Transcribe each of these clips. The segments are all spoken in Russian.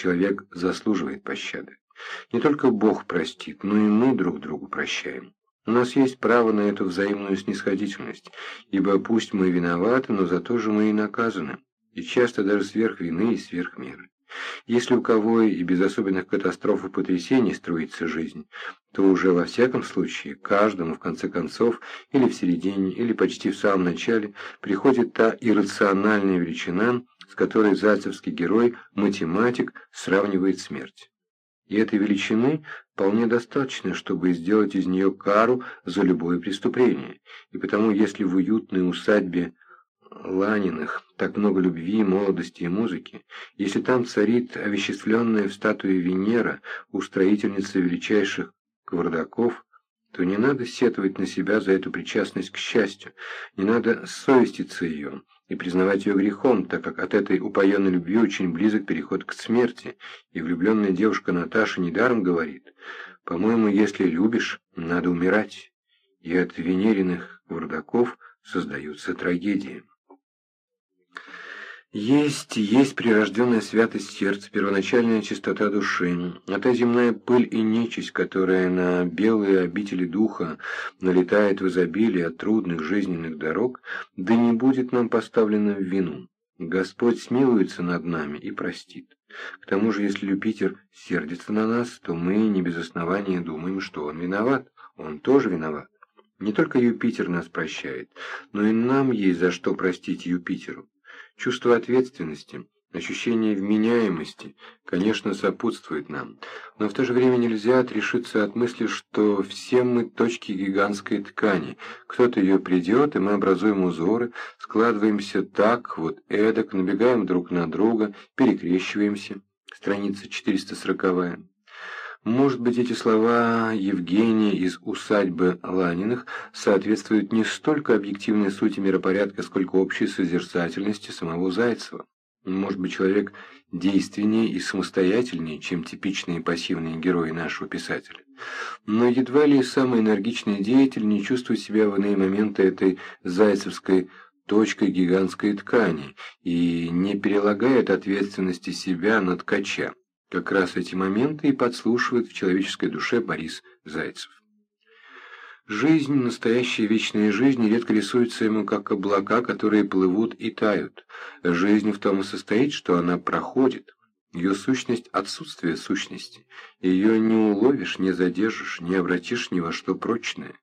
человек заслуживает пощады. Не только Бог простит, но и мы друг другу прощаем. У нас есть право на эту взаимную снисходительность, ибо пусть мы виноваты, но зато же мы и наказаны, и часто даже сверх вины и сверх меры. Если у кого и без особенных катастроф и потрясений строится жизнь, то уже во всяком случае каждому, в конце концов, или в середине, или почти в самом начале, приходит та иррациональная величина, с которой зальцевский герой, математик, сравнивает смерть. И этой величины вполне достаточно, чтобы сделать из нее кару за любое преступление. И потому, если в уютной усадьбе Ланиных так много любви, молодости и музыки, если там царит овеществленная в статуе Венера, устроительница величайших квардаков, то не надо сетовать на себя за эту причастность к счастью, не надо совеститься ее и признавать ее грехом, так как от этой упоенной любви очень близок переход к смерти, и влюбленная девушка Наташа недаром говорит, «По-моему, если любишь, надо умирать», и от венериных вардаков создаются трагедии. Есть, есть прирожденная святость сердца, первоначальная чистота души, а та земная пыль и нечисть, которая на белые обители духа налетает в изобилие от трудных жизненных дорог, да не будет нам поставлена в вину. Господь смилуется над нами и простит. К тому же, если Юпитер сердится на нас, то мы не без основания думаем, что он виноват. Он тоже виноват. Не только Юпитер нас прощает, но и нам есть за что простить Юпитеру. Чувство ответственности, ощущение вменяемости, конечно, сопутствует нам, но в то же время нельзя отрешиться от мысли, что все мы точки гигантской ткани. Кто-то ее придет, и мы образуем узоры, складываемся так, вот эдак, набегаем друг на друга, перекрещиваемся. Страница 440. Может быть, эти слова Евгения из усадьбы Ланиных соответствуют не столько объективной сути миропорядка, сколько общей созерцательности самого Зайцева. Может быть, человек действеннее и самостоятельнее, чем типичные пассивные герои нашего писателя. Но едва ли самый энергичный деятель не чувствует себя в иные моменты этой зайцевской точкой гигантской ткани и не перелагает ответственности себя на ткача. Как раз эти моменты и подслушивает в человеческой душе Борис Зайцев. Жизнь, настоящая вечная жизнь, редко рисуется ему как облака, которые плывут и тают. Жизнь в том и состоит, что она проходит. Ее сущность – отсутствие сущности. Ее не уловишь, не задержишь, не обратишь ни во что прочное.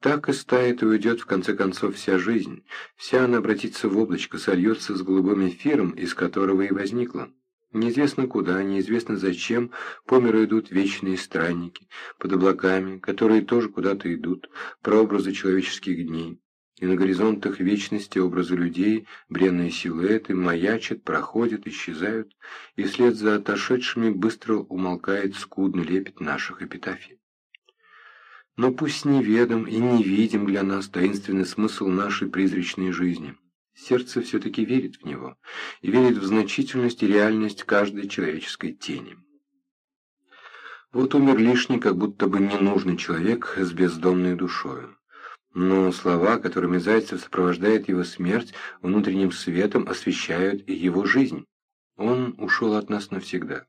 Так и стает и уйдет в конце концов вся жизнь. Вся она обратится в облачко, сольется с голубым эфиром, из которого и возникла. Неизвестно куда, неизвестно зачем, по миру идут вечные странники, под облаками, которые тоже куда-то идут, прообразы человеческих дней. И на горизонтах вечности образы людей, бренные силуэты, маячат, проходят, исчезают, и вслед за отошедшими быстро умолкает скудный лепет наших эпитафий. Но пусть неведом и невидим для нас таинственный смысл нашей призрачной жизни – Сердце все-таки верит в него и верит в значительность и реальность каждой человеческой тени. Вот умер лишний, как будто бы ненужный человек с бездомной душою. Но слова, которыми Зайцев сопровождает его смерть, внутренним светом освещают его жизнь. Он ушел от нас навсегда.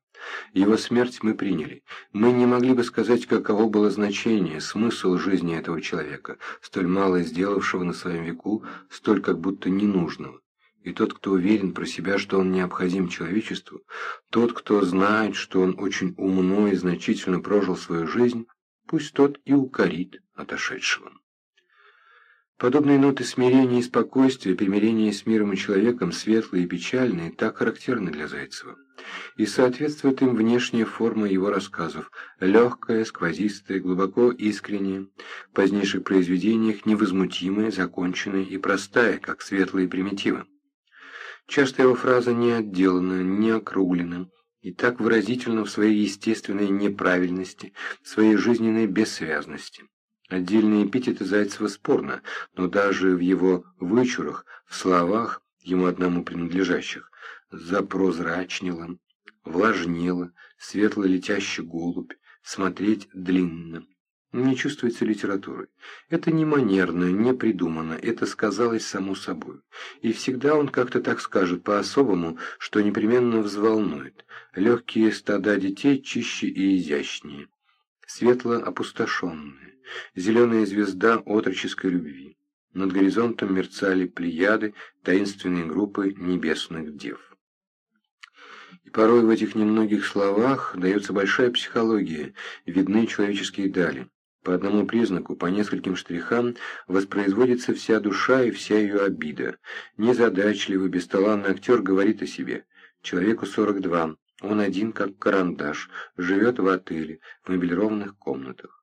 Его смерть мы приняли. Мы не могли бы сказать, каково было значение, смысл жизни этого человека, столь мало сделавшего на своем веку, столь как будто ненужного. И тот, кто уверен про себя, что он необходим человечеству, тот, кто знает, что он очень умно и значительно прожил свою жизнь, пусть тот и укорит отошедшего. Подобные ноты смирения и спокойствия, примирения с миром и человеком, светлые и печальные, так характерны для Зайцева. И соответствует им внешняя форма его рассказов, легкая, сквозистая, глубоко искренняя, в позднейших произведениях невозмутимая, законченная и простая, как светлые примитивы. Часто его фраза не отделана, не округлена, и так выразительна в своей естественной неправильности, в своей жизненной бессвязности. Отдельные эпитеты Зайцева спорно, но даже в его вычурах, в словах, ему одному принадлежащих, запрозрачнило, влажнело, светло летящий голубь, смотреть длинно. не чувствуется литературой. Это не манерно, не придумано, это сказалось само собой. И всегда он как-то так скажет по-особому, что непременно взволнует. Легкие стада детей чище и изящнее. Светло опустошенные. Зеленая звезда отроческой любви. Над горизонтом мерцали плеяды, таинственные группы небесных дев. И порой в этих немногих словах дается большая психология, видны человеческие дали. По одному признаку, по нескольким штрихам, воспроизводится вся душа и вся ее обида. Незадачливый, бесталанный актер говорит о себе. Человеку 42, он один как карандаш, живет в отеле, в мебелированных комнатах.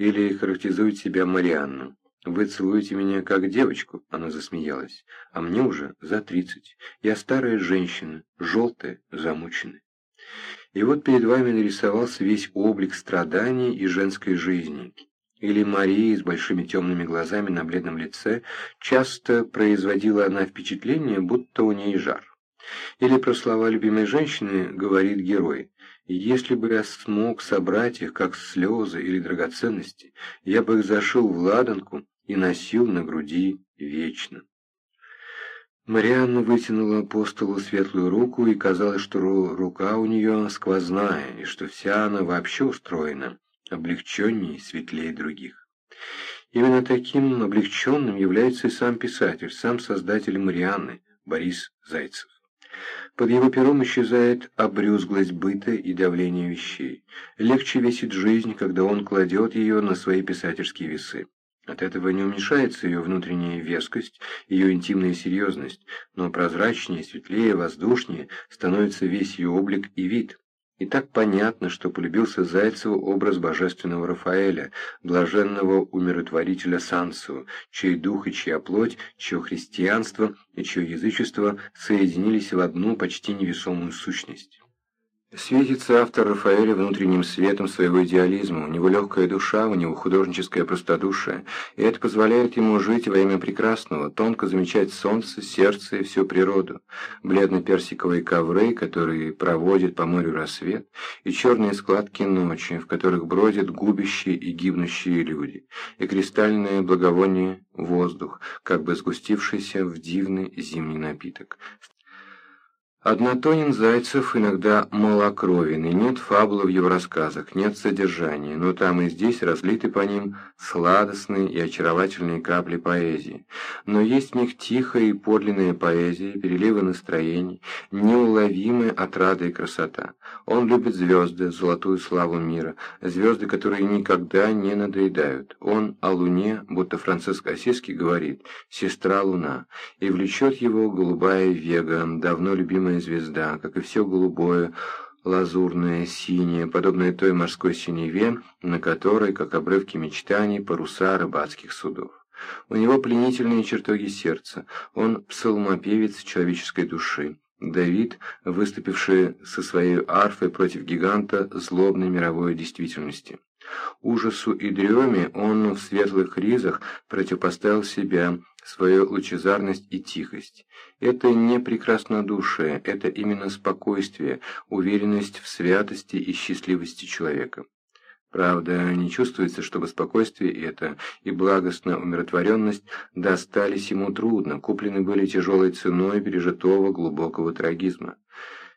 Или характеризует себя Марианну. «Вы целуете меня как девочку», — она засмеялась, — «а мне уже за тридцать. Я старая женщина, желтая, замученная». И вот перед вами нарисовался весь облик страданий и женской жизни. Или Мария с большими темными глазами на бледном лице, часто производила она впечатление, будто у ней жар. Или про слова любимой женщины говорит герой. «Если бы я смог собрать их, как слезы или драгоценности, я бы их зашил в ладанку и носил на груди вечно». Марианна вытянула по столу светлую руку, и казалось, что рука у нее сквозная, и что вся она вообще устроена, облегченнее и светлее других. Именно таким облегченным является и сам писатель, сам создатель Марианны, Борис Зайцев. Под его пером исчезает обрюзглость быта и давление вещей. Легче весит жизнь, когда он кладет ее на свои писательские весы. От этого не уменьшается ее внутренняя вескость, ее интимная серьезность, но прозрачнее, светлее, воздушнее становится весь ее облик и вид. И так понятно, что полюбился Зайцеву образ божественного Рафаэля, блаженного умиротворителя Сансу, чей дух и чья плоть, чье христианство и чье язычество соединились в одну почти невесомую сущность. Светится автор Рафаэля внутренним светом своего идеализма, у него легкая душа, у него художническое простодушие, и это позволяет ему жить во имя прекрасного, тонко замечать солнце, сердце и всю природу, бледно-персиковые ковры, которые проводят по морю рассвет, и черные складки ночи, в которых бродят губящие и гибнущие люди, и кристальное благовоние воздух, как бы сгустившийся в дивный зимний напиток, Однотонен Зайцев иногда малокровен, и нет фабулы в его рассказах, нет содержания, но там и здесь разлиты по ним сладостные и очаровательные капли поэзии. Но есть в них тихая и подлинная поэзия, переливы настроений, неуловимая отрада и красота. Он любит звезды, золотую славу мира, звезды, которые никогда не надоедают. Он о луне, будто Франциск Осиский говорит «сестра луна», и влечет его голубая вега, давно любимая любимая звезда, как и все голубое, лазурное, синее, подобное той морской синеве, на которой, как обрывки мечтаний, паруса рыбацких судов. У него пленительные чертоги сердца, он псалмопевец человеческой души. Давид, выступивший со своей арфой против гиганта злобной мировой действительности. Ужасу и дреме он в светлых ризах противопоставил себя, свою лучезарность и тихость. Это не прекраснодушие, это именно спокойствие, уверенность в святости и счастливости человека. Правда, не чувствуется, чтобы спокойствие это и благостная умиротворенность достались ему трудно, куплены были тяжелой ценой пережитого глубокого трагизма.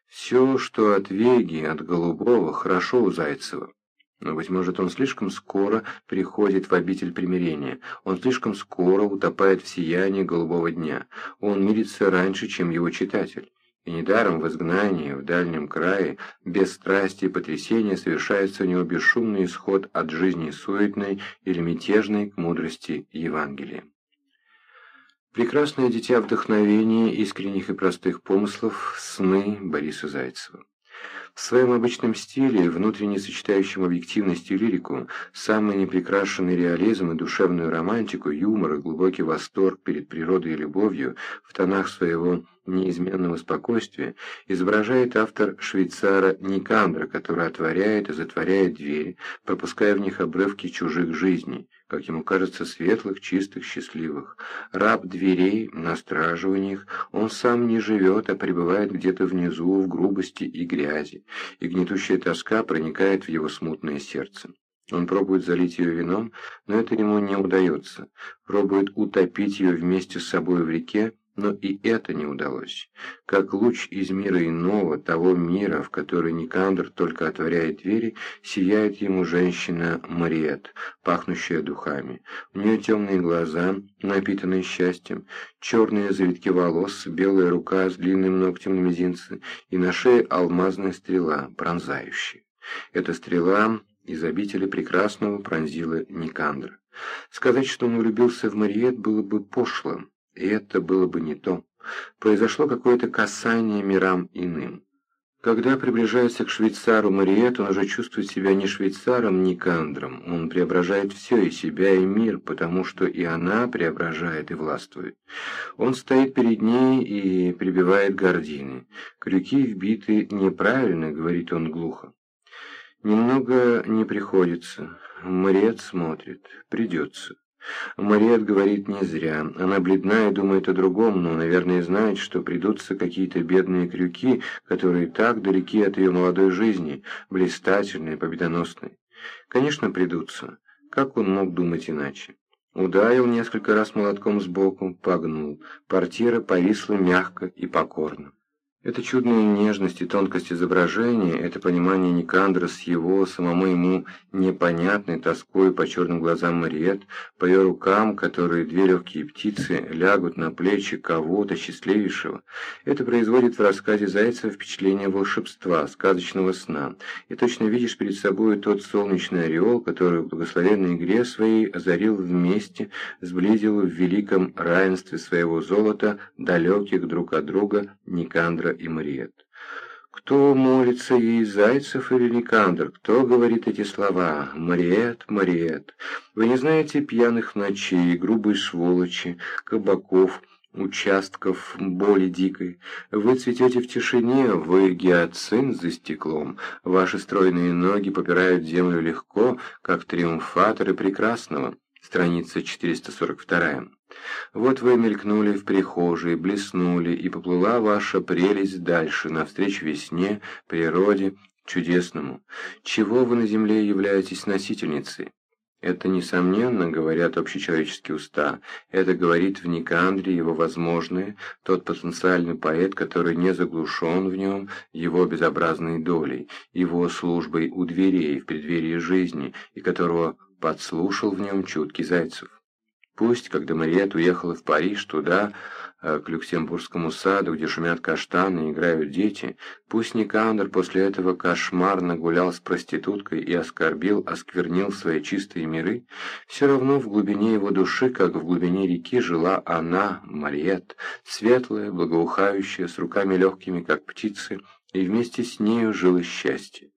Все, что от Веги, от Голубого, хорошо у Зайцева. Но, быть может, он слишком скоро приходит в обитель примирения, он слишком скоро утопает в сиянии голубого дня, он мирится раньше, чем его читатель. И недаром в изгнании, в дальнем крае, без страсти и потрясения совершается у него бесшумный исход от жизни суетной или мятежной к мудрости Евангелия. Прекрасное дитя вдохновения, искренних и простых помыслов, сны Бориса Зайцева. В своем обычном стиле, внутренне сочетающем объективность и лирику, самый неприкрашенный реализм и душевную романтику, юмор и глубокий восторг перед природой и любовью в тонах своего неизменного спокойствия, изображает автор швейцара Никандра, который отворяет и затворяет двери, пропуская в них обрывки чужих жизней, как ему кажется, светлых, чистых, счастливых. Раб дверей, на страже у них, он сам не живет, а пребывает где-то внизу, в грубости и грязи, и гнетущая тоска проникает в его смутное сердце. Он пробует залить ее вином, но это ему не удается. Пробует утопить ее вместе с собой в реке, но и это не удалось. Как луч из мира иного, того мира, в который Никандр только отворяет двери, сияет ему женщина Мариет, пахнущая духами. У нее темные глаза, напитанные счастьем, черные завитки волос, белая рука с длинным ногтем на мизинце и на шее алмазная стрела, пронзающая. Эта стрела из обители прекрасного пронзила Никандра. Сказать, что он влюбился в Мариет, было бы пошлым. И это было бы не то. Произошло какое-то касание мирам иным. Когда приближается к швейцару Мариет, он уже чувствует себя не швейцаром, ни кандром. Он преображает все, и себя, и мир, потому что и она преображает и властвует. Он стоит перед ней и прибивает гордины. Крюки вбиты неправильно, говорит он глухо. Немного не приходится. Мариет смотрит. Придется. Мариет говорит не зря. Она бледна и думает о другом, но, наверное, знает, что придутся какие-то бедные крюки, которые так далеки от ее молодой жизни, блистательные, победоносные. Конечно, придутся. Как он мог думать иначе? Ударил несколько раз молотком сбоку, погнул. Портира повисла мягко и покорно. Эта чудная нежность и тонкость изображения, это понимание Никандра с его, самому ему непонятной тоской по черным глазам Мариет, по ее рукам, которые две легкие птицы лягут на плечи кого-то счастливейшего, это производит в рассказе Зайцева впечатление волшебства, сказочного сна, и точно видишь перед собой тот солнечный ореол, который в благословенной игре своей озарил вместе, сблизил в великом равенстве своего золота далеких друг от друга Никандра и Мариет. Кто молится ей, Зайцев или Никандр? Кто говорит эти слова? Мариет, Мариет. Вы не знаете пьяных ночей, грубой сволочи, кабаков, участков боли дикой. Вы цветете в тишине, вы гиацинт за стеклом. Ваши стройные ноги попирают землю легко, как триумфаторы прекрасного. Страница 442. Вот вы мелькнули в прихожей, блеснули, и поплыла ваша прелесть дальше, навстречу весне, природе, чудесному. Чего вы на земле являетесь носительницей? Это, несомненно, говорят общечеловеческие уста. Это говорит в Никандре его возможное, тот потенциальный поэт, который не заглушен в нем его безобразной долей, его службой у дверей в преддверии жизни, и которого подслушал в нем чуткий Зайцев. Пусть, когда Мариет уехала в Париж, туда, э, к Люксембургскому саду, где шумят каштаны и играют дети, пусть Никандр после этого кошмарно гулял с проституткой и оскорбил, осквернил свои чистые миры, все равно в глубине его души, как в глубине реки, жила она, Мариет, светлая, благоухающая, с руками легкими, как птицы, и вместе с нею жило счастье.